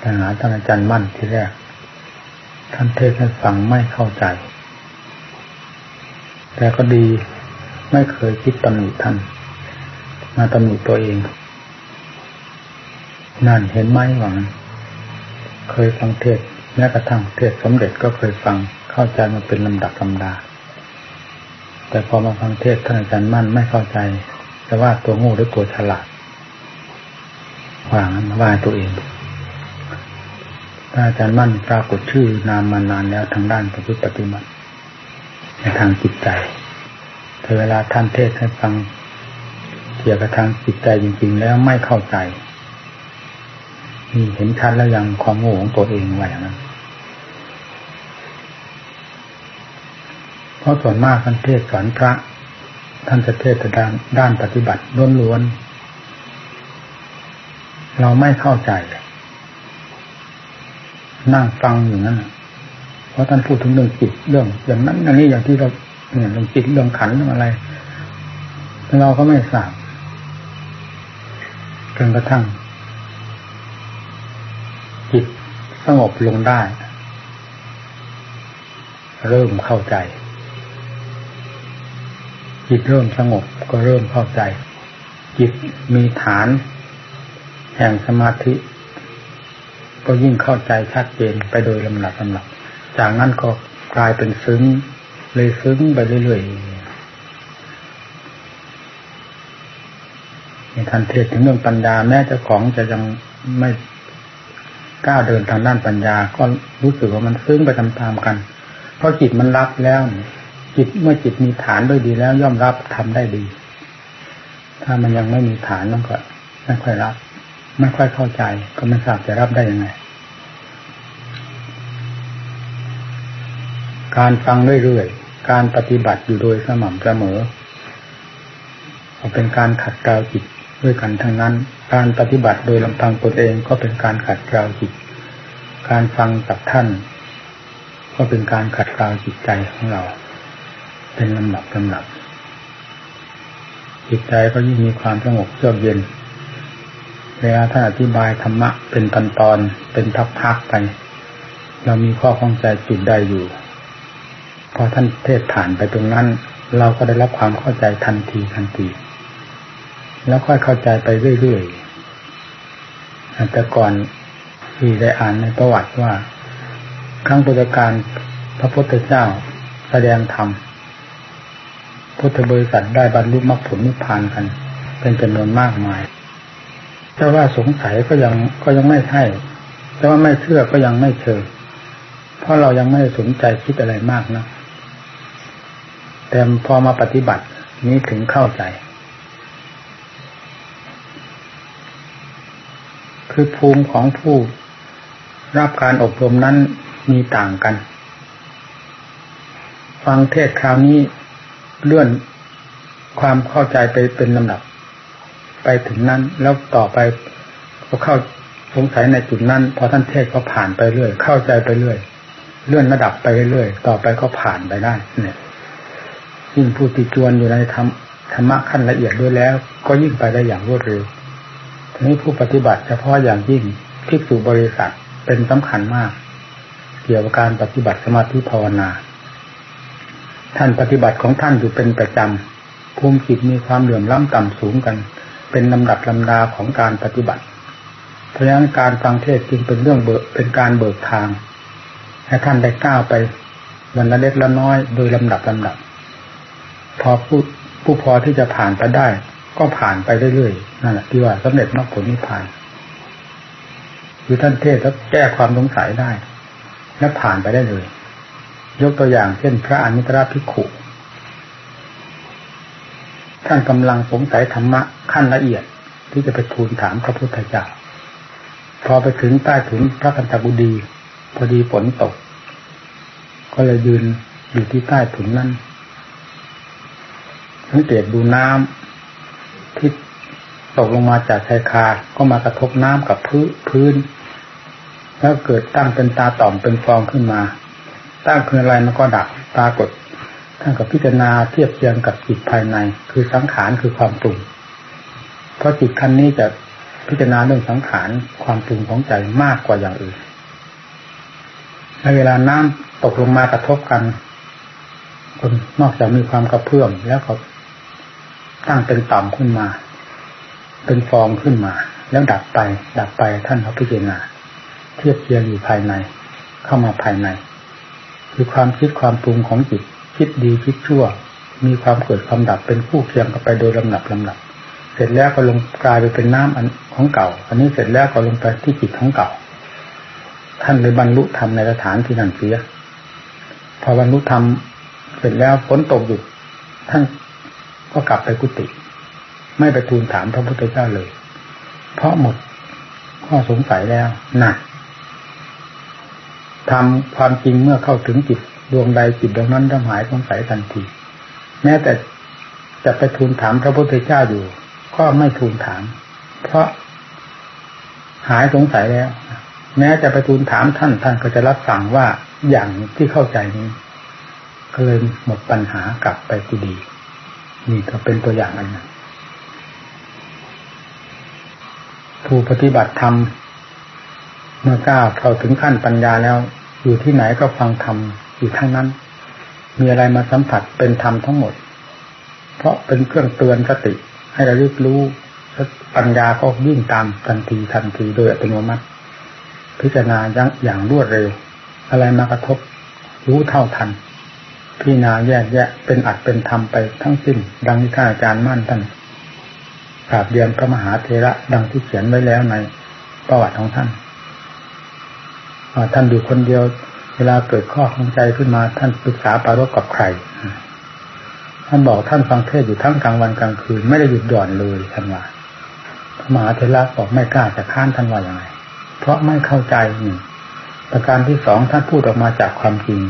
ไปหาท่านอาจารย์มั่นที่แรก ท่านเทศให้ฟังไม่เข้าใจ แต่ก็ดีไม่เคยคิดตำหนิท่าน มาตำหนิตัวเอง นั่นเห็นไหมหวัง เคยฟังเทศแม้กระทั่งเทศสมเด็จก็เคยฟังเข้าใจมาเป็นลำดับลำดา แต่พอมาฟังเทศท่านอาจารย์มั่นไม่เข้าใจ แต่ว่าตัวงูหรือตัวฉลาดวางมาว่าตัวเอง อาจารย์มั่นปรากฏชื่อนามมานานแล้วทางด้านปฏิปฏิบัติในทางจิตใจแต่เวลาท่านเทศให้ฟังเกี่ยวกับทางจิตใจจริง ๆ แล้วไม่เข้าใจนี่เห็นชัดแล้วยังความโง่ของตัวเองไว้อย่างนั้นเพราะส่วนมากท่านเทศสอนพระ ท่านจะเทศแต่ด้านด้านปฏิบัติล้วนๆเราไม่เข้าใจ นั่งฟังอยู่นั่นเพราะท่านพูดถึงเรื่องจิตเรื่องอย่างนั้นอย่างนี้อย่างที่เราเนี่ยเรื่องจิตเรื่องขันเรื่องอะไรเราก็ไม่ทราบจนกระทั่ง จิตสงบลงได้ เริ่มเข้าใจ จิตเริ่มสงบก็เริ่มเข้าใจ จิตมีฐาน แห่งสมาธิ ก็ยิ่งเข้าใจชัดเจนไปโดยลำดับลำดับ จากนั้นก็กลายเป็นซึ้ง เลยซึ้งไปเรื่อยๆในทันเทศถึงเรื่องปัญญาแม้เจ้าของจะยังไม่ก้าวเดินทางด้านปัญญา ก็รู้สึกว่ามันซึ้งไปตามๆกัน เพราะจิตมันรับแล้วจิตเมื่อจิตมีฐานด้วยดีแล้วย่อมรับทำได้ดี ถ้ามันยังไม่มีฐานมันก็ไม่ค่อยรับ ไม่ค่อยเข้าใจ ก็ไม่ทราบจะรับได้ยังไง การฟังเรื่อยๆ การปฏิบัติอยู่โดยสม่ำเสมอเป็นการขัดเกลาจิตด้วยกันทั้งนั้น การปฏิบัติโดยลำพังตนเองก็เป็นการขัดเกลาจิต การฟังจากท่าน ก็เป็นการขัดเกลาจิตใจของเรา เป็นลำดับลำดับจิตใจก็ยิ่งมีความสงบเยือกเย็น เวลาท่านอธิบายธรรมะเป็นตอนตอนเป็นพักๆไป เรามีข้อข้องใจจุดใดอยู่ พอท่านเทศผ่านไปตรงนั้น เราก็ได้รับความเข้าใจทันทีทันที แล้วค่อยเข้าใจไปเรื่อยๆแต่ก่อนที่ได้อ่านในประวัติว่าครั้งพุทธการพระพุทธเจ้าแสดงธรรมพุทธบริษัทได้บรรลุมรรคผลนิพพานกัน เป็นจำนวนมากมาย แต่ว่าสงสัยก็ยังก็ยังไม่ใช่แต่ว่าไม่เชื่อก็ยังไม่เชื่อเพราะเรายังไม่สนใจคิดอะไรมากนะแต่พอมาปฏิบัตินี้ถึงเข้าใจ คือภูมิของผู้รับการอบรมนั้นมีต่างกัน ฟังเทศคราวนี้เลื่อนความเข้าใจไปเป็นลำดับ ไปถึงนั้น แล้วต่อไปก็เข้าสงสัยในจุดนั้นพอท่านเทศก็ผ่านไปเรื่อย เข้าใจไปเรื่อย เลื่อนระดับไปเรื่อย ต่อไปก็ผ่านไปได้ เนี่ยยิ่งผู้ติจวนอยู่ในธรรมธรรมะขั้นละเอียดด้วยแล้ว ก็ยิ่งไปได้อย่างรวดเร็วทีนี้ผู้ปฏิบัติเฉพาะอย่างยิ่งภิกษุบริษัทเป็นสำคัญมาก เกี่ยวกับการปฏิบัติสมาธิภาวนา ท่านปฏิบัติของท่านอยู่เป็นประจำภูมิจิตมีความเหลื่อมล้ำต่ำสูงกัน เป็นลำดับลำดาของการปฏิบัติ เพราะฉะนั้นการฟังเทศจึงเป็นเรื่องเบิกเป็นการเบิกทางให้ท่านได้ก้าวไปวันละเล็กละน้อยโดยลำดับลำดับ พอผู้ผู้พอที่จะผ่านไปได้ ก็ผ่านไปเรื่อยๆนั่นแหละที่ว่าสำเร็จมรรคผลนิพพานคือท่านเทศแล้วแก้ความสงสัยได้ และผ่านไปได้เลย ยกตัวอย่างเช่น พระอนิตรภิกขุ ท่านกำลังสงสัยธรรมะขั้นละเอียดที่จะไปทูลถามพระพุทธเจ้าพอไปถึงใต้ถุนพระคันธบุดีพอดีฝนตก ก็เลยยืนอยู่ที่ใต้ถุนนั้นสังเกตดูน้ำที่ตกลงมาจากชายคา ก็มากระทบน้ำกับพื้นพื้น แล้วเกิดตั้งเป็นตาต่อมเป็นฟองขึ้นมา ตั้งคืออะไรมันก็ดับปรากฏ ท่านกับพิจารณาเทียบเทียงกับจิตภายใน คือสังขารคือความปรุง เพราะจิตขั้นนี้จะพิจารณาเรื่องสังขารความปรุงของใจมากกว่าอย่างอื่นในเวลาน้ำตกลงมากระทบกันคนนอกจากมีความกระเพื่อมแล้วก็ตั้งเป็นต่ำขึ้นมา เป็นฟองขึ้นมา แล้วดับไป ดับไปท่านเขาพิจารณาเทียบเทียงอยู่ภายใน เข้ามาภายใน คือความคิดความปรุงของจิต คิดดีคิดชั่ว มีความเกิดความดับเป็นคู่เคียงกันไปโดยลำดับลำดับ เสร็จแล้วก็ลงกลายไปเป็นน้ำอันของเก่า อันนี้เสร็จแล้วก็ลงไปที่จิตของเก่า ท่านเลยบรรลุธรรมในสถานที่นั่นเสียพอบรรลุธรรมเสร็จแล้วฝนตกหยุดท่านก็กลับไปกุฏิไม่ไปทูลถามพระพุทธเจ้าเลย เพราะหมดข้อสงสัยแล้วหนักทำความจริงเมื่อเข้าถึงจิต ดวงใดจิตดวงนั้นต้องหายสงสัยทันที แม้แต่จะไปทูลถามพระพุทธเจ้าอยู่ ก็ไม่ทูลถาม เพราะหายสงสัยแล้ว แม้จะไปทูลถามท่านท่านก็จะรับสั่งว่าอย่างที่เข้าใจนี้ก็เลยหมดปัญหากลับไปที่ดีนี่ก็เป็นตัวอย่างอันนึงผู้ปฏิบัติธรรมเมื่อก้าวเข้าถึงขั้นปัญญาแล้ว อยู่ที่ไหนก็ฟังธรรม อยู่ทั้งนั้น มีอะไรมาสัมผัสเป็นธรรมทั้งหมด เพราะเป็นเครื่องเตือนสติ ให้เราลึกรู้ปัญญาก็ยิ่งตามทันทีทันทีโดยอัตโนมัติ พิจารณาอย่างรวดเร็ว อะไรมากระทบ รู้เท่าทัน พิจารณาแยกแยะเป็นอัดเป็นธรรมไปทั้งสิ้น ดังที่ท่านอาจารย์มั่นท่านกราบเรียนพระมหาเทระดังที่เขียนไว้แล้วในประวัติของท่านท่านอยู่คนเดียว วลาเกิดข้อข้องใจขึ้นมาท่านปรึกษาปารกกับใคร ท่านบอกท่านฟังเทศอยู่ทั้งกลางวันกลางคืน ไม่ได้หยุดหย่อนเลยท่านว่าพระมหาเทระบอกไม่กล้าจะค้านท่านว่าอย่างไรเพราะไม่เข้าใจหนึ่งประการที่สองท่านพูดออกมาจากความจริง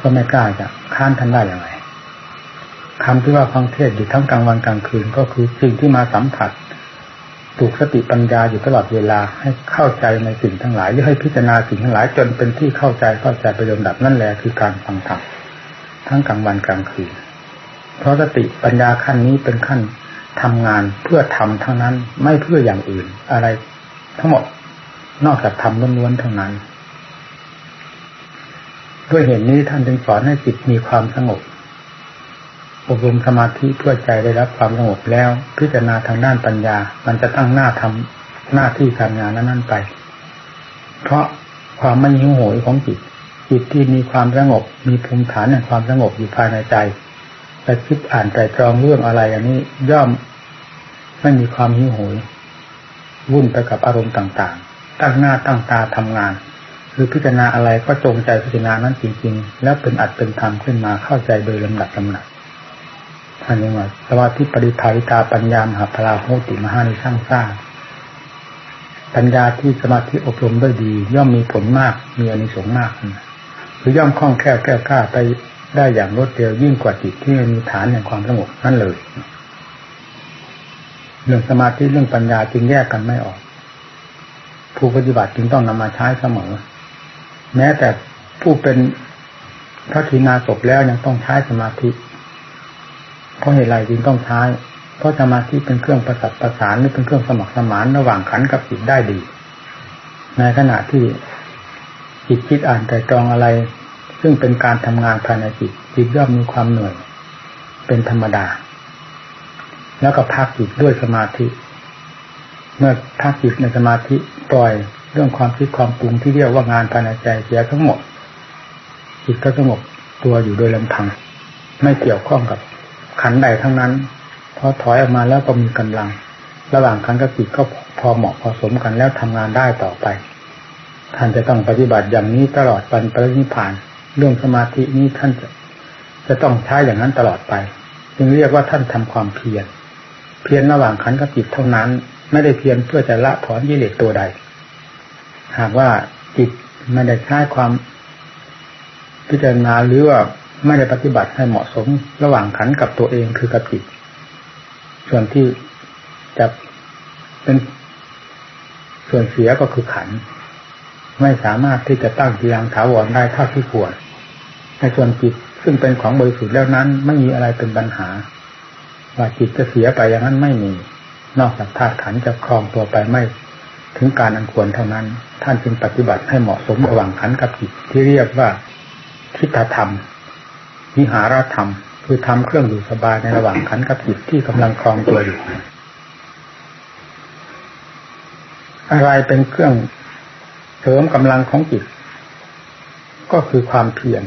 ก็ไม่กล้าจะค้านท่านได้อย่างไรคำที่ว่าฟังเทศอยู่ทั้งกลางวันกลางคืน ก็คือสิ่งที่มาสัมผัส ถูกสติปัญญาอยู่ตลอดเวลาให้เข้าใจในสิ่งทั้งหลายหรือให้พิจารณาสิ่งทั้งหลายจนเป็นที่เข้าใจเข้าใจไปลำดับนั่นแหละคือการฟังธรรมทั้งกลางวันกลางคืน เพราะสติปัญญาขั้นนี้เป็นขั้นทำงานเพื่อทำเท่านั้นไม่เพื่ออย่างอื่น อะไรทั้งหมดนอกจากทำล้วนๆเท่านั้นด้วยเหตุนี้ท่านจึงสอนให้จิตมีความสงบ อบรมสมาธิเพื่อใจได้รับความสงบแล้ว พิจารณาทางด้านปัญญา มันจะตั้งหน้าทำหน้าที่การงานนั้นไป เพราะความไม่หิวโหยของจิตจิตที่มีความสงบ มีภูมิฐานแห่งความสงบอยู่ภายในใจแต่คิดอ่านใจตรองเรื่องอะไรอันนี้ย่อมไม่มีความหิวโหย วุ่นไปกับอารมณ์ต่างๆ ตั้งหน้าตั้งตาทำงาน คือพิจารณาอะไรก็จงใจพิจารณานั้นจริง ๆ แล้วเป็นอัดเป็นธรรมขึ้นมาเข้าใจโดยลำดับลำดับ ท่านเรียกว่าสมาธิปริภาริตาปัญญามหาพลาโหติมหานิสร้างสร้างปัญญาที่สมาธิอบรมด้วยดี ย่อมมีผลมากมีอนิสงส์มากหรือย่อมคล่องแคล่วแก้วกล้าไปได้อย่างรวดเร็วยิ่งกว่าจิตที่มีฐานแห่งความสงบนั่นเลย เรื่องสมาธิเรื่องปัญญาจึงแยกกันไม่ออก ผู้ปฏิบัติจึงต้องนำมาใช้เสมอ แม้แต่ผู้เป็นพระทีนาศพแล้วยังต้องใช้สมาธิ เพราะเหตุไรจึงต้องใช้ เพราะสมาธิเป็นเครื่องประสับประสานหรือเป็นเครื่องสมัครสมานระหว่างขันกับจิตได้ดี ในขณะที่จิตคิดอ่านใจตรองอะไร ซึ่งเป็นการทำงานภายในจิตจิตย่อมมีความเหนื่อย เป็นธรรมดา แล้วก็พักจิตด้วยสมาธิ เมื่อพักจิตในสมาธิปล่อยเรื่องความคิดความปรุงที่เรียกว่างานภายในใจเสียทั้งหมดจิตก็สงบตัวอยู่โดยลำพัง ไม่เกี่ยวข้องกับ ขันใดทั้งนั้นพอถอยออกมาแล้วก็มีกำลัง ระหว่างขันกับจิตก็พอเหมาะพอสมกันแล้วทำงานได้ต่อไป ท่านจะต้องปฏิบัติอย่างนี้ตลอดปันปรินิพาน เรื่องสมาธินี้ท่านจะจะต้องใช้อย่างนั้นตลอดไป จึงเรียกว่าท่านทำความเพียรเพียรระหว่างขันกับจิตเท่านั้น ไม่ได้เพียรเพื่อจะละถอนยิเลสตัวใด หากว่าจิตไม่ได้ใช้ความพิจารณาหรือว่า ไม่ได้ปฏิบัติให้เหมาะสมระหว่างขันกับตัวเองคือกับจิต ส่วนที่จะเป็นส่วนเสียก็คือขัน ไม่สามารถที่จะตั้งทียังถาวรได้เท่าที่ควรในส่วนจิตซึ่งเป็นของบริสุทธิ์แล้วนั้น ไม่มีอะไรเป็นปัญหา ว่าจิตจะเสียไปอย่างนั้นไม่มี นอกจากธาตุขันจะครองตัวไปไม่ ถึงการอันควรเท่านั้น ท่านจึงปฏิบัติให้เหมาะสมระหว่างขันกับจิตที่เรียกว่าทิฏฐธรรม วิหารธรรม คือทำเครื่องอยู่สบายในระหว่างขันกับจิตที่กำลังครองตัวอยู่ อะไรเป็นเครื่องเสริมกำลังของจิต ก็คือความเพียร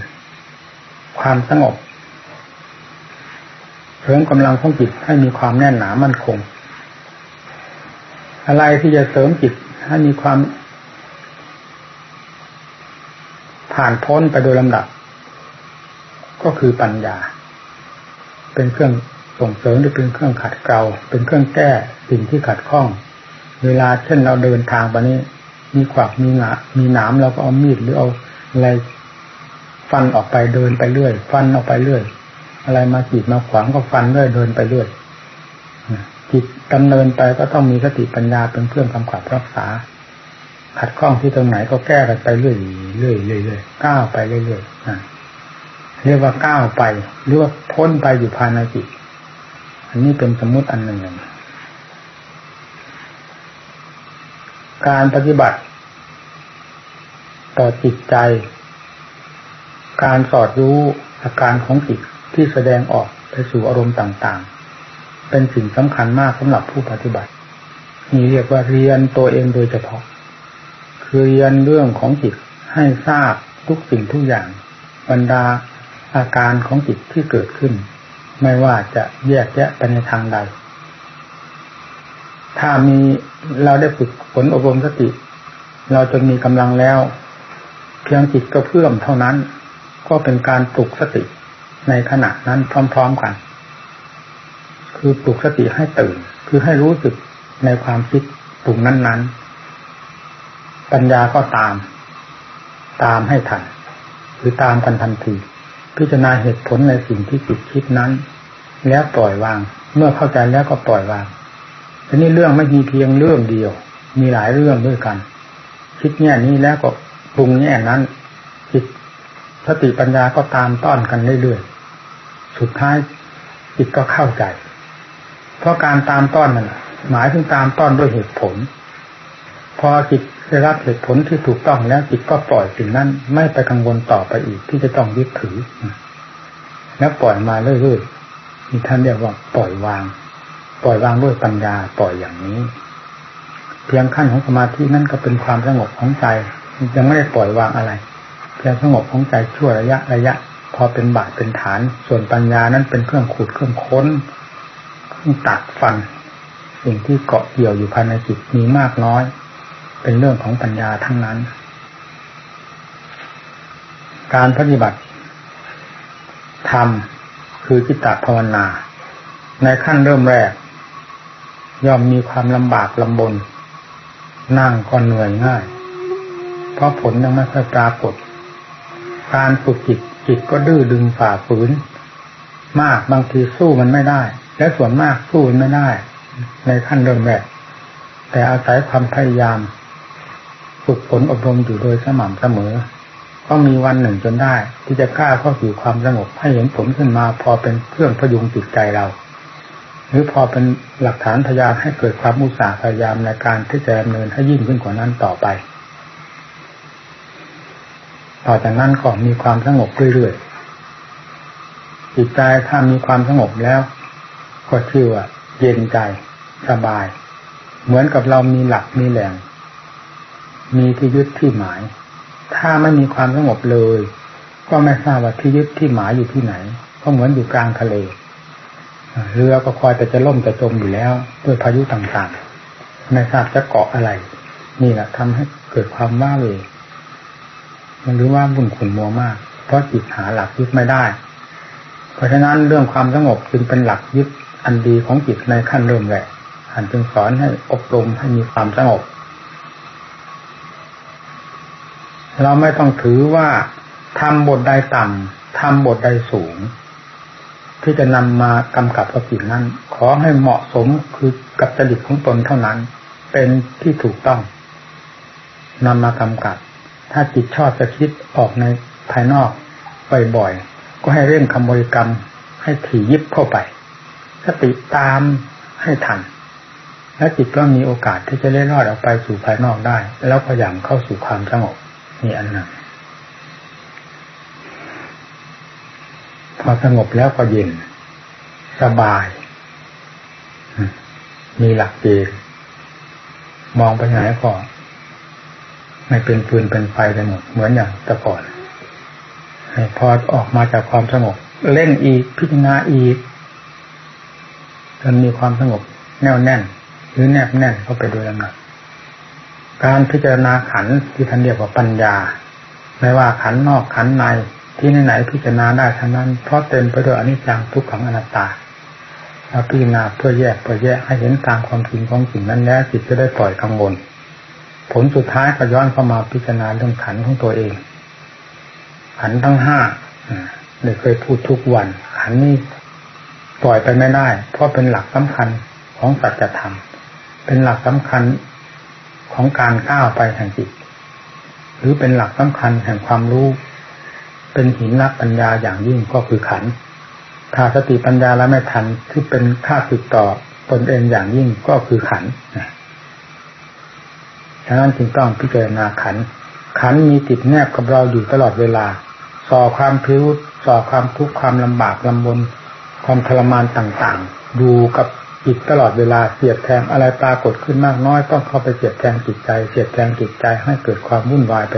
ความสงบเสริมกำลังของจิตให้มีความแน่นหนามั่นคง อะไรที่จะเสริมจิตให้มีความ ผ่านพ้นไปโดยลำดับ ก็คือปัญญา เป็นเครื่องส่งเสริมหรือเป็นเครื่องขัดเกลาเป็นเครื่องแก้สิ่งที่ขัดข้อง เวลาเช่นเราเดินทางไปนี้ มีขวักมีหนามีหนามเราก็เอามีดหรือเอาอะไรฟันออกไปเดินไปเรื่อย ฟันออกไปเรื่อย อะไรมาจีดมาขวางก็ฟันเรื่อยเดินไปเรื่อยจิตดำเนินไปก็ต้องมีสติปัญญาเป็นเครื่องกำกับรักษา ขัดข้องที่ตรงไหนก็แก้กันไปเรื่อยเรื่อยเรื่อยก้าวไปเรื่อยๆ เรียกว่าก้าวไปหรือว่าพ้นไปอยู่ภายในจิต อันนี้เป็นสมมุติอันหนึ่ง การปฏิบัติ ต่อจิตใจ การสอดรู้อาการของจิตที่แสดงออกไปสู่อารมณ์ต่างๆ เป็นสิ่งสำคัญมากสำหรับผู้ปฏิบัติ นี่เรียกว่าเรียนตัวเองโดยเฉพาะ คือเรียนเรื่องของจิตให้ทราบทุกสิ่งทุกอย่างบรรดา อาการของจิตที่เกิดขึ้น ไม่ว่าจะแยกแยะไปในทางใด ถ้ามีเราได้ฝึกฝนอบรมสติ เราจนมีกำลังแล้ว เพียงจิตก็เพิ่มเท่านั้น ก็เป็นการปลุกสติในขณะนั้นพร้อม ๆกัน คือปลุกสติให้ตื่น คือให้รู้สึกในความคิดปรุงนั้น ๆ ปัญญาก็ตาม ตามให้ทันคือตามกันทันที พิจารณาเหตุผลในสิ่งที่จิตคิดนั้น แล้วปล่อยวาง เมื่อเข้าใจแล้วก็ปล่อยวางทีนี้เรื่องไม่มีเพียงเรื่องเดียว มีหลายเรื่องด้วยกัน คิดแง่นี้แล้วก็ปรุงแง่นั้นจิตสติปัญญาก็ตามต้อนกันเรื่อยๆสุดท้ายจิตก็เข้าใจ เพราะการตามต้อนนั่นหมายถึงตามต้อนด้วยเหตุผล พอจิต ได้รับเหตุผลที่ถูกต้องแล้วจิตก็ปล่อยสิ่งนั้น ไม่ไปกังวลต่อไปอีกที่จะต้องยึดถือ แล้วปล่อยมาเรื่อยๆนี่ท่านเรียกว่าปล่อยวาง ปล่อยวางด้วยปัญญาปล่อยอย่างนี้ เพียงขั้นของสมาธินั่นก็เป็นความสงบของใจยังไม่ได้ปล่อยวางอะไรเพียงสงบของใจชั่วระยะระยะ พอเป็นบาทเป็นฐาน ส่วนปัญญานั้นเป็นเครื่องขูดเครื่องค้นเครื่องตัดฟันสิ่งที่เกาะเกี่ยวอยู่ภายในจิตมีมากน้อย เป็นเรื่องของปัญญาทั้งนั้น การปฏิบัติธรรมคือจิตตภาวนา ในขั้นเริ่มแรก ย่อมมีความลำบากลำบน นั่งก็เหนื่อยง่าย เพราะผลยังไม่ค่อยปรากฏ การฝึกจิตจิตก็ดื้อดึงฝ่าฝืน มากบางทีสู้มันไม่ได้ และส่วนมากสู้มันไม่ได้ ในขั้นเริ่มแรกแต่อาศัยความพยายาม ฝึกฝนอบรมอยู่โดยสม่ำเสมอ ก็มีวันหนึ่งจนได้ ที่จะกล้าเข้าสู่ความสงบให้เห็นผลขึ้นมาพอเป็นเครื่องพยุงจิตใจเรา หรือพอเป็นหลักฐานพยานให้เกิดความมุสาพยายามในการที่จะดำเนินให้ยิ่งขึ้นกว่านั้นต่อไป ต่อจากนั้นก็มีความสงบเรื่อยๆจิตใจถ้ามีความสงบแล้ว ก็ชื่อว่าเย็นใจสบาย เหมือนกับเรามีหลักมีแหล่ง มีที่ยึดที่หมาย ถ้าไม่มีความสงบเลย ก็ไม่ทราบว่าที่ยึดที่หมายอยู่ที่ไหน ก็เหมือนอยู่กลางทะเลเรือก็คอยแต่จะล่มจะจมอยู่แล้ว ด้วยพายุต่างๆไม่ทราบจะเกาะอะไร นี่แหละทำให้เกิดความว้าเวมันรู้ว่าบุญขุนมัวมาก เพราะจิตหาหลักยึดไม่ได้ เพราะฉะนั้นเรื่องความสงบจึงเป็นหลักยึดอันดีของจิตในขั้นเริ่มแรกอันจึงสอนให้อบรมให้มีความสงบ เราไม่ต้องถือว่าทำบทใดต่ำทำบทใดสูง ที่จะนำมากำกับกับจิตนั้น ขอให้เหมาะสมคือกับจริตของตนเท่านั้น เป็นที่ถูกต้องนำมากำกับ ถ้าจิตชอบจะคิดออกในภายนอกบ่อยๆก็ให้เร่งคำบริกรรม ให้ถี่ยิบเข้าไปสติตามให้ทัน และจิตก็มีโอกาสที่จะเล่รอดออกไปสู่ภายนอกได้ แล้วพยายามเข้าสู่ความสงบ นี่อันหนั้นพอสงบแล้วก็เย็น สบาย มีหลักเกณฑ์มองไปไหนก็ไม่เป็นฟืนเป็นไฟไปหมด เหมือนอย่างแต่ก่อนพอออกมาจากความสงบ เล่นอีกพิจารณาอีกจนมีความสงบแน่วแน่น หรือแนบแน่นเข้าไปโดยลำดับ การพิจารณาขันที่ท่านเรียกว่าปัญญา ไม่ว่าขันนอกขันในที่ไหนๆพิจารณาได้ทั้งนั้น เพราะเต็มไปด้วยอนิจจังทุกขังอนัตตาเราพิจารณาเพื่อแยกเพื่อแยกให้เห็นตามความจริงของสิ่งนั้นแล้วจิตจะได้ปล่อยกังวลผลสุดท้ายก็ย้อนเข้ามาพิจารณาเรื่องขันของตัวเอง ขันทั้งห้าเลยเคยพูดทุกวัน ขันนี้ปล่อยไปไม่ได้ เพราะเป็นหลักสำคัญของสัจธรรม เป็นหลักสำคัญ ของการก้าวไปแห่งจิต หรือเป็นหลักสำคัญแห่งความรู้ เป็นหินรักปัญญาอย่างยิ่งก็คือขันถ้าสติปัญญาแล้วไม่ทันที่เป็นค่าติดต่อตนเองอย่างยิ่งก็คือขันฉะนั้นจึงต้องพิจารณาขัน ขันมีติดแนบกับเราอยู่ตลอดเวลา ส่อความพิรุษส่อความทุกข์ความลำบากลำบน ความทรมานต่างๆดูกับ จิตตลอดเวลาเสียดแทงอะไรปรากฏขึ้นมากน้อยต้องเข้าไปเสียดแทงจิตใจ เสียดแทงจิตใจให้เกิดความวุ่นวายไป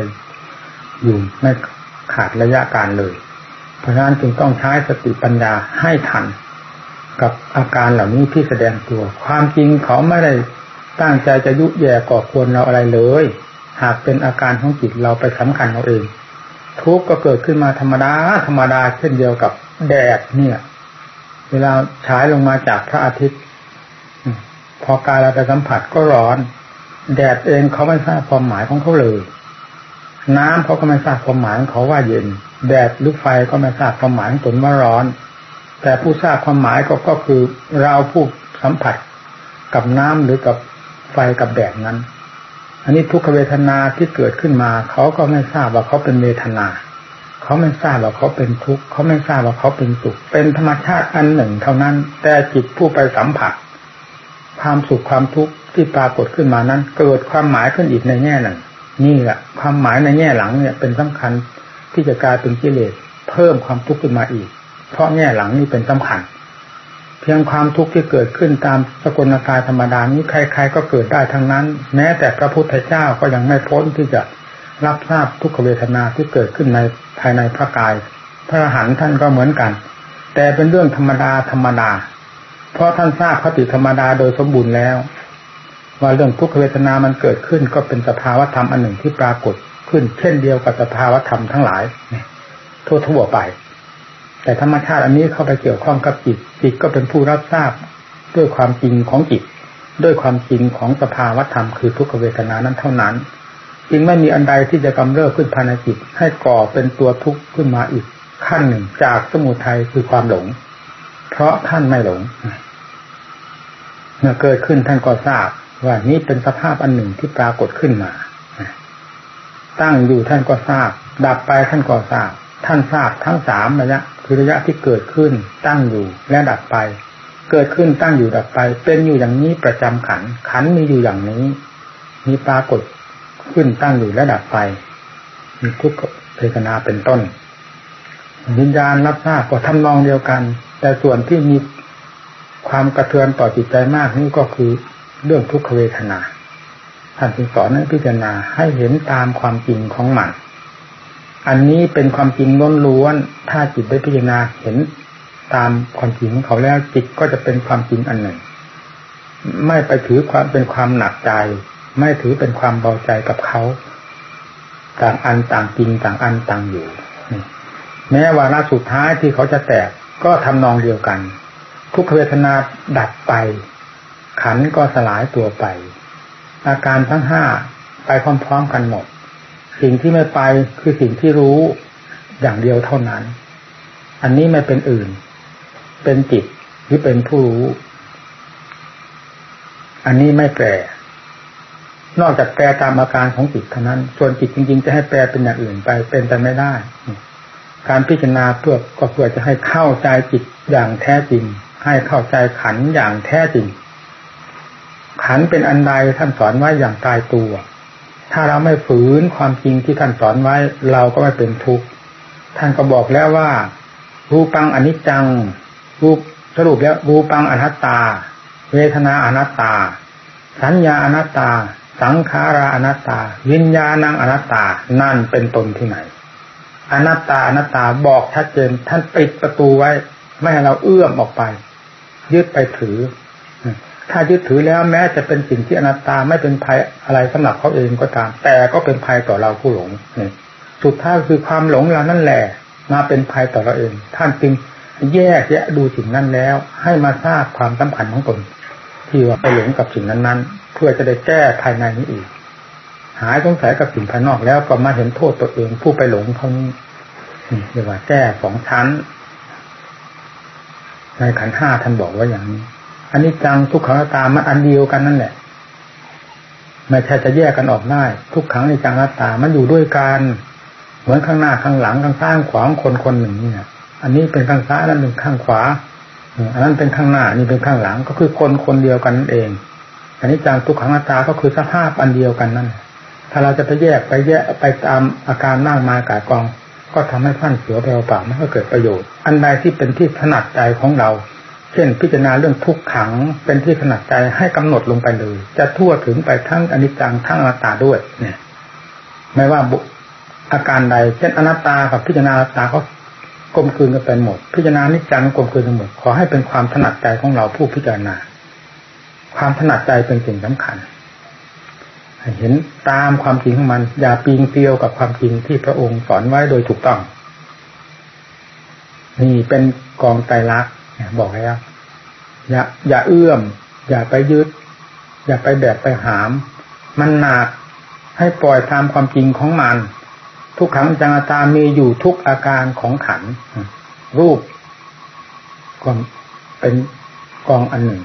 อยู่ไม่ขาดระยะการเลย เพราะฉะนั้นจึงต้องใช้สติปัญญาให้ทัน กับอาการเหล่านี้ที่แสดงตัว ความจริงเขาไม่ได้ตั้งใจจะยุแย่ก่อควรเราอะไรเลย หากเป็นอาการของจิตเราไปสำคัญเราเอง ทุกข์ก็เกิดขึ้นมาธรรมดาธรรมดาเช่นเดียวกับแดดเนี่ย เวลาฉายลงมาจากพระอาทิตย์ พอกายเราไปสัมผัสก็ร้อน แดดเองเขาไม่ทราบความหมายของเขาเลย น้ำเขาก็ไม่ทราบความหมายของเขาว่าเย็น แดดหรือไฟก็ไม่ทราบความหมายของตนว่าร้อน แต่ผู้ทราบความหมายก็ก็คือเราผู้สัมผัสกับน้ำหรือกับไฟกับแดดนั้น อันนี้ทุกขเวทนาที่เกิดขึ้นมา เขาก็ไม่ทราบว่าเขาเป็นเวทนาเขาไม่ทราบว่าเขาเป็นทุกข์เขาไม่ทราบว่าเขาเป็นสุข เป็นธรรมชาติอันหนึ่งเท่านั้น แต่จิตผู้ไปสัมผัส ความสุขความทุกข์ที่ปรากฏขึ้นมานั้น เกิดความหมายขึ้นอีกในแง่หนึ่งนี่แหละความหมายในแง่หลังเนี่ยเป็นสำคัญที่จะกลายเป็นกิเลสเพิ่มความทุกข์ขึ้นมาอีก เพราะแง่หลังนี่เป็นสำคัญ เพียงความทุกข์ที่เกิดขึ้นตามสกลกายธรรมดานี้ใคร ๆ ก็เกิดได้ทั้งนั้น แม้แต่พระพุทธเจ้าก็ยังไม่พ้นที่จะรับทราบทุกขเวทนาที่เกิดขึ้นในภายในพระกาย พระหันท่านก็เหมือนกัน แต่เป็นเรื่องธรรมดาธรรมดา เพราะท่านทราบคติธรรมดาโดยสมบูรณ์แล้ว ว่าเรื่องทุกขเวทนามันเกิดขึ้น ก็เป็นสภาวธรรมอันหนึ่งที่ปรากฏขึ้น เช่นเดียวกับสภาวธรรมทั้งหลายทั่วทั่วไป แต่ธรรมชาติอันนี้เข้าไปเกี่ยวข้องกับจิตจิตก็เป็นผู้รับทราบด้วยความจริงของจิต ด้วยความจริงของสภาวธรรมคือทุกขเวทนานั้นเท่านั้น จึงไม่มีอันใดที่จะกำเริบขึ้นภายในจิตให้ก่อเป็นตัวทุกข์ขึ้นมาอีกขั้นหนึ่งจากสมุทัยคือความหลง เพราะท่านไม่หลง เมื่อเกิดขึ้นท่านก็ทราบ ว่านี้เป็นสภาพอันหนึ่งที่ปรากฏขึ้นมา ตั้งอยู่ท่านก็ทราบ ดับไปท่านก็ทราบ ท่านทราบทั้งสามระยะ คือระยะที่เกิดขึ้น ตั้งอยู่และดับไป เกิดขึ้นตั้งอยู่ดับไป เป็นอยู่อย่างนี้ประจำขัน ขันมีอยู่อย่างนี้ มีปรากฏขึ้นตั้งอยู่และดับไป มีทุกขเวทนาเป็นต้นวิญญาณรับทราบก็ทำนองเดียวกัน แต่ส่วนที่มี ความกระเทือนต่อจิตใจมากนี่ก็คือเรื่องทุกขเวทนาท่านจึงสอนให้พิจารณาให้เห็นตามความจริงของมัน อันนี้เป็นความจริงล้นล้วนถ้าจิตได้พิจารณาเห็นตามความจริงของเขาแล้วจิตก็จะเป็นความจริงอันหนึ่ง ไม่ไปถือความเป็นความหนักใจ ไม่ถือเป็นความเบาใจกับเขา ต่างอันต่างจริงต่างอันต่างอยู่ แม้วาระสุดท้ายที่เขาจะแตกก็ทำนองเดียวกัน ทุกเวทนาดับไป ขันก็สลายตัวไป อาการทั้งห้าไปพร้อมๆกันหมด สิ่งที่ไม่ไปคือสิ่งที่รู้อย่างเดียวเท่านั้น อันนี้ไม่เป็นอื่น เป็นจิตหรือเป็นผู้รู้ อันนี้ไม่แปร นอกจากแปลตามอาการของจิตเท่านั้น ส่วนจิตจริง ๆ จะให้แปลเป็นอย่างอื่นไปเป็นไปไม่ได้ การพิจารณาเพื่อก็เพื่อจะให้เข้าใจจิตอย่างแท้จริง ให้เข้าใจขันอย่างแท้จริง ขันเป็นอันใดท่านสอนไว้อย่างตายตัว ถ้าเราไม่ฝืนความจริงที่ท่านสอนไว้ เราก็ไม่เป็นทุกข์ท่านก็บอกแล้วว่า รูปังอนิจจัง รูปสรุปแล้วรูปังอนัตตา เวทนาอนัตตา สัญญาอนัตตา สังขาราอนัตตา วิญญาณังอนัตตา นั่นเป็นตนที่ไหน อนัตตาอนัตตาบอกชัดเจนท่านปิดประตูไว้ ไม่ให้เราเอื้อมออกไป ยึดไปถือ ถ้ายึดถือแล้วแม้จะเป็นสิ่งที่อนัตตาไม่เป็นภัยอะไรสำหรับเขาเองก็ตาม แต่ก็เป็นภัยต่อเราผู้หลงสุดท้ายคือความหลงเรานั่นแหละมาเป็นภัยต่อเราเอง ท่านจึงแยกแยะดูสิ่งนั้นแล้ว ให้มาทราบความสำคัญของตนที่ว่าไปหลงกับสิ่งนั้นๆ เพื่อจะได้แก้ภายในนี้อีก หายสงสัยกับสิ่งภายนอกแล้วก็มาเห็นโทษตัวเองผู้ไปหลงเขานี้เรียกว่าแก้สองชั้น ในขันห้าท่านบอกว่าอย่างนี้อันนี้จังทุกขังตามันอันเดียวกันนั่นแหละไม่ใช่จะแยกกันออกได้ ทุกขังในจังตามันอยู่ด้วยกันเหมือนข้างหน้าข้างหลังข้างซ้ายขวาคนคนหนึ่งนี่นะอันนี้เป็นข้างซ้ายนั่นเป็นข้างขวาอันนั้นเป็นข้างหน้านี่เป็นข้างหลังก็คือคนคนเดียวกันนั่นเอง อันนี้จังทุกขังตาก็คือสภาพอันเดียวกันนั่นถ้าเราจะไปแยกไปแยกไปตามอาการนั่งมากากอง ก็ทำให้ท่านเสือเปล่าเปล่าไม่เกิดประโยชน์ อันใดที่เป็นที่ถนัดใจของเรา เช่นพิจารณาเรื่องทุกขังเป็นที่ถนัดใจให้กำหนดลงไปเลย จะทั่วถึงไปทั้งอนิจจังทั้งอนัตตาด้วย เนี่ย ไม่ว่าอาการใด เช่นอนัตตากับพิจารณาอนัตตาก็กลมกลืนกันไปหมด พิจารณานิจจังกลมกลืนกันหมดขอให้เป็นความถนัดใจของเราผู้พิจารณา ความถนัดใจเป็นสิ่งสำคัญ เห็นตามความจริงของมัน อย่าปีนเกลียวกับความจริงที่พระองค์สอนไว้โดยถูกต้อง นี่เป็นกองไตรลักษณ์บอกแล้วอย่าอย่าเอื้อม อย่าไปยึด อย่าไปแบบไปหาม มันหนักให้ปล่อยตามความจริงของมัน ทุกขังจังตามีอยู่ทุกอาการของขัน รูปก็เป็นกองอันหนึ่ง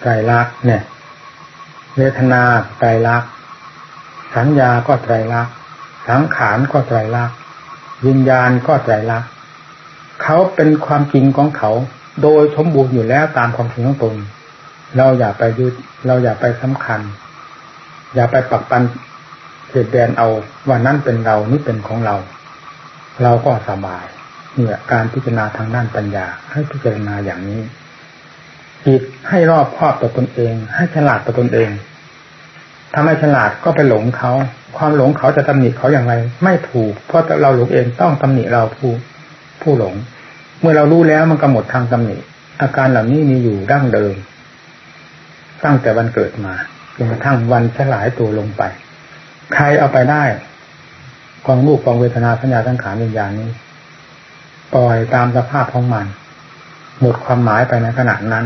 ไตรลักษณ์เนี่ย เวทนาไตรลักษณ์สัญญาก็ไตรลักษณ์สังขารก็ไตรลักษณ์วิญญาณก็ไตรลักษณ์เขาเป็นความจริงของเขา โดยสมบูรณ์อยู่แล้วตามความจริงของตนเราอย่าไปยึดเราอย่าไปสำคัญ อย่าไปปักปันเขตแดนเอาว่านั่นเป็นเรานี่เป็นของเรา เราก็สบายเนี่ยการพิจารณาทางด้านปัญญา ให้พิจารณาอย่างนี้จิตให้รอบครอบต่อตนเอง ให้ฉลาดต่อตนเอง ถ้าไม่ฉลาดก็ไปหลงเขา ความหลงเขาจะตำหนิเขาอย่างไร ไม่ถูก เพราะเราหลงเองต้องตำหนิเราผู้ผู้หลง เมื่อเรารู้แล้วมันก็หมดทางตำหนิ อาการเหล่านี้มีอยู่ดั้งเดิม ตั้งแต่วันเกิดมาจนกระทั่งวันฉลายตัวลงไป ใครเอาไปได้กองรูปกองเวทนาสัญญาสังขารวิญญาณนี้ ปล่อยตามสภาพของมัน หมดความหมายไปในขณะนั้น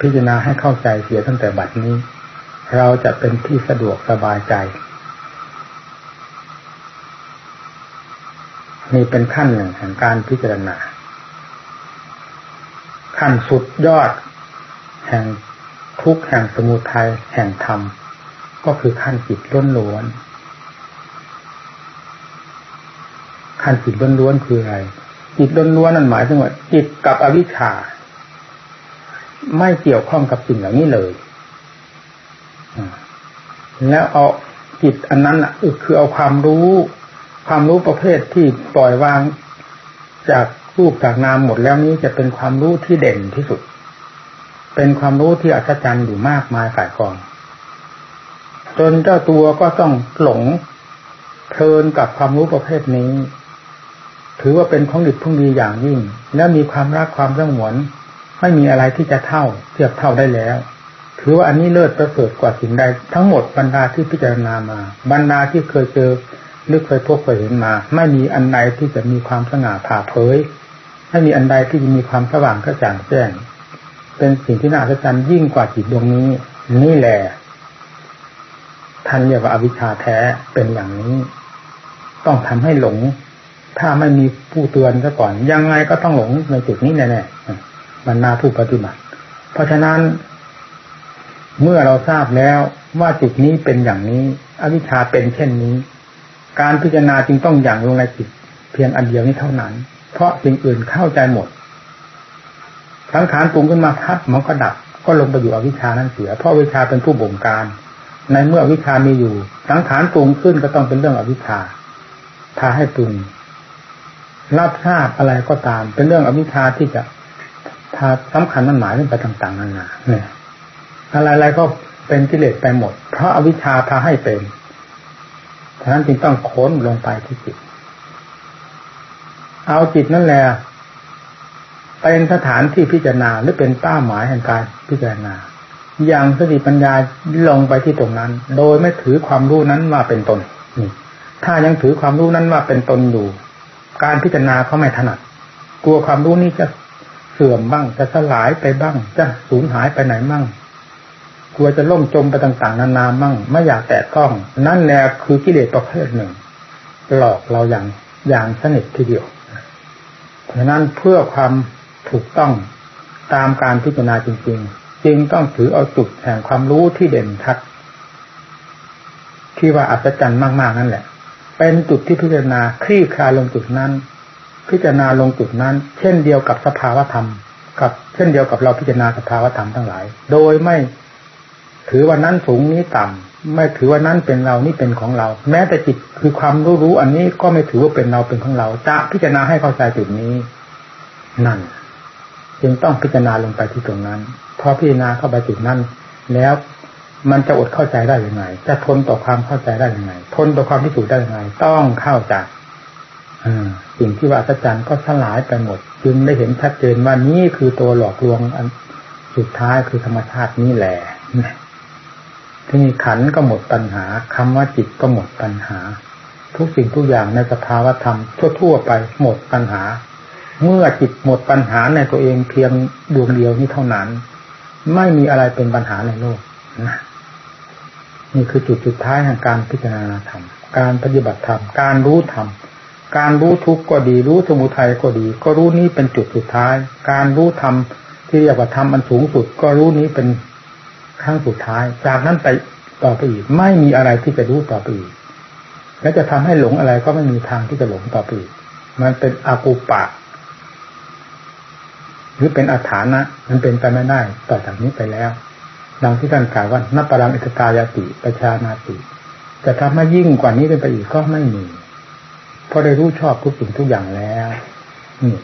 พิจารณาให้เข้าใจเสียตั้งแต่บัดนี้ เราจะเป็นที่สะดวกสบายใจ นี่เป็นขั้นหนึ่งแห่งการพิจารณา ขั้นสุดยอด แห่งทุกแห่งสมุทัยแห่งธรรม ก็คือขั้นจิตล้นล้วนขั้นจิตล้นล้วนคืออะไร จิตล้นล้วนนั่นหมายถึงว่าจิตกับอวิชชา ไม่เกี่ยวข้องกับสิ่งเหล่านี้เลย แล้วเอาจิตอันนั้นอะคือเอาความรู้ ความรู้ประเภทที่ปล่อยวาง จากรูปจากนามหมดแล้วนี้จะเป็นความรู้ที่เด่นที่สุด เป็นความรู้ที่อัศจรรย์อยู่มากมายฝ่ายกอง จนเจ้าตัวก็ต้องหลงเพลินกับความรู้ประเภทนี้ ถือว่าเป็นของดิบพุ่งดีอย่างยิ่ง แล้วมีความรักความร่งหวน ไม่มีอะไรที่จะเท่าเทียบเท่าได้แล้ว ถือว่าอันนี้เลิศประเสริฐกว่าสิ่งใดทั้งหมดบรรดาที่พิจารณามา บรรดาที่เคยเจอหรือเคยพบเคยเห็นมา ไม่มีอันใดที่จะมีความสง่าผ่าเผยไม่มีอันใดที่จะมีความสว่างกระจ่างแจ้ง เป็นสิ่งที่น่าอัศจรรย์ยิ่งกว่าจิตดวงนี้ นี่แหละท่านเรียกว่าอวิชชาแท้เป็นอย่างนี้ ต้องทำให้หลง ถ้าไม่มีผู้เตือนซะก่อน ยังไงก็ต้องหลงในจุดนี้แน่ๆบรรดาผู้ปฏิบัติ เพราะฉะนั้น เมื่อเราทราบแล้วว่าจุดนี้เป็นอย่างนี้ อวิชชาเป็นเช่นนี้ การพิจารณาจึงต้องอย่างลงในจิต เพียงอันเดียวนี้เท่านั้น เพราะสิ่งอื่นเข้าใจหมดสังขารปรุงขึ้นมาพัดมันก็ดับ ก็ลงไปอยู่อวิชชานั้นเสีย เพราะวิชาเป็นผู้บงการ ในเมื่อวิชามีอยู่ สังขารปรุงขึ้นก็ต้องเป็นเรื่องอวิชชาพาให้ปรุงรับทราบอะไรก็ตาม เป็นเรื่องอวิชชาที่จะพาสำคัญมันหมายขึ้นไปต่าง ๆนานาเนี่ย อะไรๆก็เป็นกิเลสไปหมด เพราะอาวิชชาพาให้เป็นฉะนั้นจึงต้องโค้นลงไปที่จิต เอาจิตนั่นแหละเป็นสถานที่พิจารณาหรือเป็นเป้าหมายแห่งการพิจารณา อย่างสติปัญญาลงไปที่ตรงนั้น โดยไม่ถือความรู้นั้นว่าเป็นตนนี่ถ้ายังถือความรู้นั้นว่าเป็นตนอยู่ การพิจารณาเขาไม่ถนัด กลัวความรู้นี้จะเสื่อมบ้าง จะสลายไปบ้าง จะสูญหายไปไหนบ้าง กลัวจะล่มจมไปต่างๆ นานามั่งไม่อยากแตะต้อง นั่นแหละคือกิเลสประเภทหนึ่ง หลอกเราอย่างอย่างสนิททีเดียวเพราะนั้นเพื่อความถูกต้องตามการพิจารณาจริง ๆ จึงต้องถือเอาจุดแห่งความรู้ที่เด่นชัดที่ว่าอัศจรรย์มากๆนั่นแหละ เป็นจุดที่พิจารณาคลี่คลายลงจุดนั้น พิจารณาลงจุดนั้น เช่นเดียวกับสภาวธรรม กับเช่นเดียวกับเราพิจารณาสภาวธรรมทั้งหลาย โดยไม่ ถือว่านั้นสูงนี้ต่ำไม่ถือว่านั้นเป็นเรานี่เป็นของเรา แม้แต่จิตคือความรู้รู้อันนี้ก็ไม่ถือว่าเป็นเราเป็นของเรา จะพิจารณาให้เข้าใจจุดนี้ นั่น จึงต้องพิจารณาลงไปที่ตรงนั้นพอพิจารณาเข้าไปจุดนั้น แล้วมันจะอดเข้าใจได้ยังไง จะทนต่อความเข้าใจได้ยังไง ทนต่อความพิสูจน์ได้ยังไง ต้องเข้าใจสิ่งที่ว่าสัจจันก็สลายไปหมด จึงได้เห็นชัดเจนว่านี่คือตัวหลอกลวงอันสุดท้ายคือธรรมชาตินี้แหละ ที่นี่ขันก็หมดปัญหาคำว่าจิตก็หมดปัญหา ทุกสิ่งทุกอย่างในสภาวธรรมทั่ว ๆ ไปหมดปัญหา เมื่อจิตหมดปัญหาในตัวเองเพียงดวงเดียวนี้เท่านั้น ไม่มีอะไรเป็นปัญหาในโลกนะนี่คือจุดสุดท้ายแห่งการพิจารณาธรรม การปฏิบัติธรรม การรู้ธรรม การรู้ทุกข์ก็ดี รู้สมุทัยก็ดี ก็รู้นี้เป็นจุดสุดท้าย การรู้ธรรมที่เรียกว่าธรรมอันสูงสุด ก็รู้นี้เป็น ครั้งสุดท้าย จากนั้นไปต่อไปอีก ไม่มีอะไรที่จะรู้ต่อไปอีก และจะทำให้หลงอะไรก็ไม่มีทางที่จะหลงต่อไปอีก มันเป็นอากูปะ หรือเป็นอาถานะ มันเป็นไปไม่ได้ต่อจากนี้ไปแล้ว ดังที่ท่านกล่าวว่านับปรังอิตตายาติประชานาติจะทำให้ยิ่งกว่านี้เป็นไปอีกก็ไม่มีเพราะได้รู้ชอบทุกสิ่งทุกอย่างแล้วนี่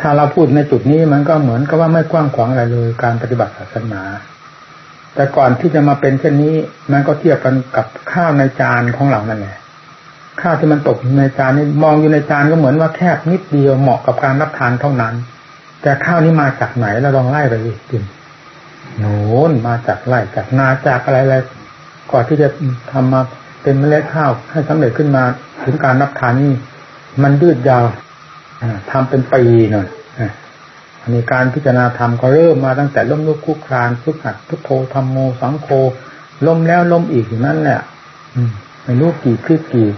ถ้าเราพูดในจุดนี้มันก็เหมือนกับว่าไม่กว้างขวางอะไรเลยการปฏิบัติศาสนา แต่ก่อนที่จะมาเป็นเช่นนี้ มันก็เทียบกันกับข้าวในจานของเรานั่นแหละข้าวที่มันตกในจานนี่มองอยู่ในจานก็เหมือนว่าแคบนิดเดียวเหมาะกับการรับทานเท่านั้น แต่ข้าวนี้มาจากไหนเราลองไล่ไปดิจิโน่นมาจากไร่จากนาจากอะไรอะไรก่อนที่จะทำมาเป็นเมล็ดข้าวให้สำเร็จขึ้นมาถึงการรับทานนี่มันยืดยาว ทำเป็นปีหน่อยอันนี้การพิจารณาธรรมก็เริ่มมาตั้งแต่ล้มลุกคุกคลานฝึกหัดพุทโธธรรมโมสังโฆล้มแล้วล้มอีกอยู่นั่นแหละไม่รู้กี่คลิกกี่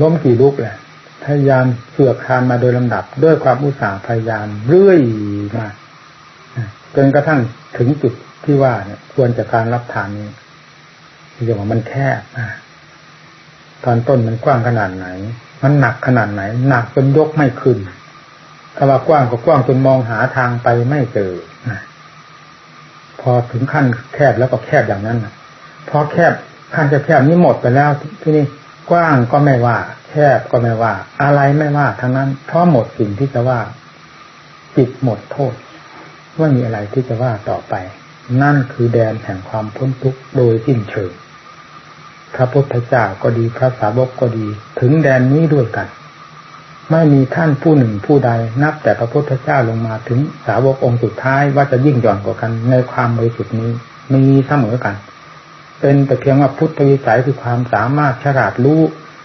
ล้มกี่ลุกแหละพยายามเสือกคานมาโดยลำดับ ด้วยความอุตสาห์พยายามเรื่อยมาจนกระทั่งถึงจุดที่ว่าเนี่ย ควรจะการรับทานนี้เรียกว่ามันแคบตอนต้นมันกว้างขนาดไหน มันหนักขนาดไหน หนักจนยกไม่ขึ้นถ้าว่ากว้างก็กว้างจนมองหาทางไปไม่เจอพอถึงขั้นแคบแล้วก็แคบอย่างนั้นพอแคบขั้นจะแคบนี้หมดไปแล้วที่นี่กว้างก็ไม่ว่า แคบก็ไม่ว่า อะไรไม่ว่าทั้งนั้นเพราะหมดสิ่งที่จะว่าจิตหมดโทษว่ามีอะไรที่จะว่าต่อไป นั่นคือแดนแห่งความพ้นทุกข์โดยสิ้นเชิง พระพุทธเจ้าก็ดีพระสาวกก็ดี ถึงแดนนี้ด้วยกัน ไม่มีท่านผู้หนึ่งผู้ใด นับแต่พระพุทธเจ้าลงมาถึงสาวกองค์สุดท้ายว่าจะยิ่งหย่อนกว่ากันในความบริสุทธิ์นี้มีเสมอกัน เป็นแต่เพียงว่าพุทธวิสัยคือความสามารถฉลาดรู้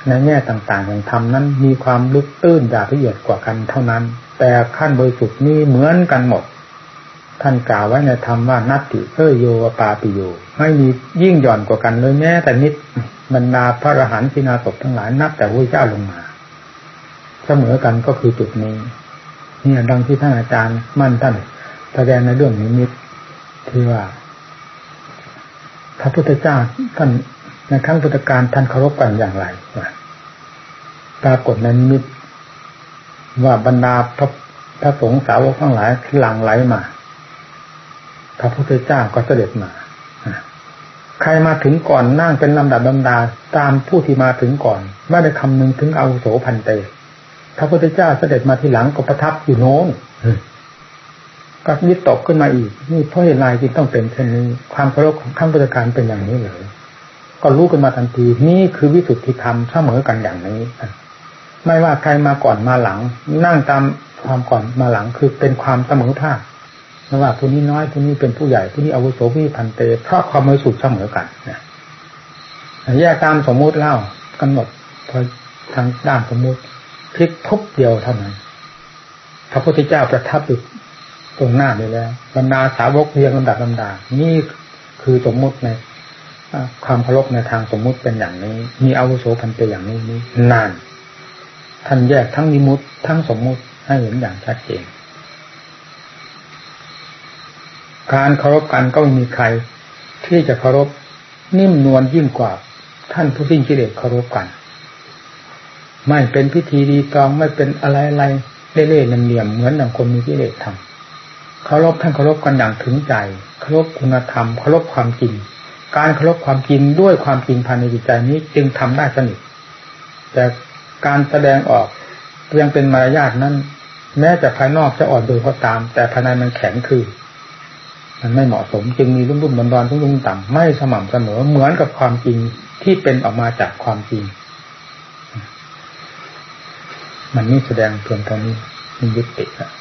ในแง่ต่างๆอย่างธรรมนั้น มีความลึกตื้นยาละเอียดกว่ากันเท่านั้น แต่ขั้นบริสุทธิ์นี้เหมือนกันหมด ท่านกล่าวไว้ในธรรมว่านัตติเอโยปาปิโยไม่มียิ่งหย่อนกว่ากันเลยแม้แต่นิดบรรดาพระอรหันต์พินาศทั้งหลายนับแต่พระเจ้าลงมาเสมอกันก็คือจุดนี้นี่ดังที่ท่านอาจารย์มั่นท่านแสดงในเรื่องนิมิตที่ว่าพระพุทธเจ้าท่านในครั้งพุทธกาลท่านเคารพกันอย่างไรปรากฏในนิมิตว่าบรรดาพระพระสงฆ์สาวกทั้งหลายหลั่งไหลมา พระพุทธเจ้าก็เสด็จมา ใครมาถึงก่อนนั่งเป็นลำดับลำดาตามผู้ที่มาถึงก่อน ไม่ได้คำนึงถึงอาวุโสพันเต พระพุทธเจ้าเสด็จมาทีหลังก็ประทับอยู่โน้นก็ยิดตกขึ้นมาอีก นี่เพราะเหตุไรจึงต้องเป็นเช่นนี้ ความเคารพของขั้นพุทธการเป็นอย่างนี้เลยก็รู้กันมาทันที นี่คือวิสุทธิธรรมเสมอกันอย่างนี้ไม่ว่าใครมาก่อนมาหลัง นั่งตามความก่อนมาหลังคือเป็นความเสมอภาค ไม่ว่าผู้นี้น้อยผู้นี้เป็นผู้ใหญ่ผู้นี้อาวุโสผู้นี้พันเตเพราะความบริสุทธิ์เสมอกันนะแยกตามสมมุติเล่ากำหนดพอทางด้านสมมุติพลิกทุบเดียวเท่านั้นพระพุทธเจ้าประทับอยู่ตรงหน้านี้แล้วบรรดาสาวกเรียงลำดับลำดา นี่คือสมมุติในความเคารพในทางสมมุติเป็นอย่างนี้ มีอาวุโสพันเตอย่างนี้นี้นานท่านแยกทั้งนิมุติทั้งสมมุติให้เห็นอย่างชัดเจน การเคารพกันก็ไม่มีใคร ที่จะเคารพนิ่มนวลยิ่งกว่า ท่านผู้สิ้นกิเลสเคารพกัน ไม่เป็นพิธีดีตองไม่เป็นอะไรอะไรเล่ๆเหลี่ยมเหมือนอย่างคนมีกิเลสทำเคารพท่านเคารพกันอย่างถึงใจเคารพคุณธรรมเคารพความจริง การเคารพความจริงด้วยความจริงภายในจิตใจนี้จึงทำได้สนิทแต่การแสดงออกยังเป็นมารยาทนั้น แม้จะภายนอกจะอ่อนโดยก็ตาม แต่ภายในมันแข็งคือ มันไม่เหมาะสม จึงมีรุ่มรุ่มดอนดอนทุ่งรุ่มต่ำไม่สม่ำเสมอเหมือนกับความจริงที่เป็นออกมาจากความจริง มันนี่แสดงเพียงเท่านี้มันยุติแล้ว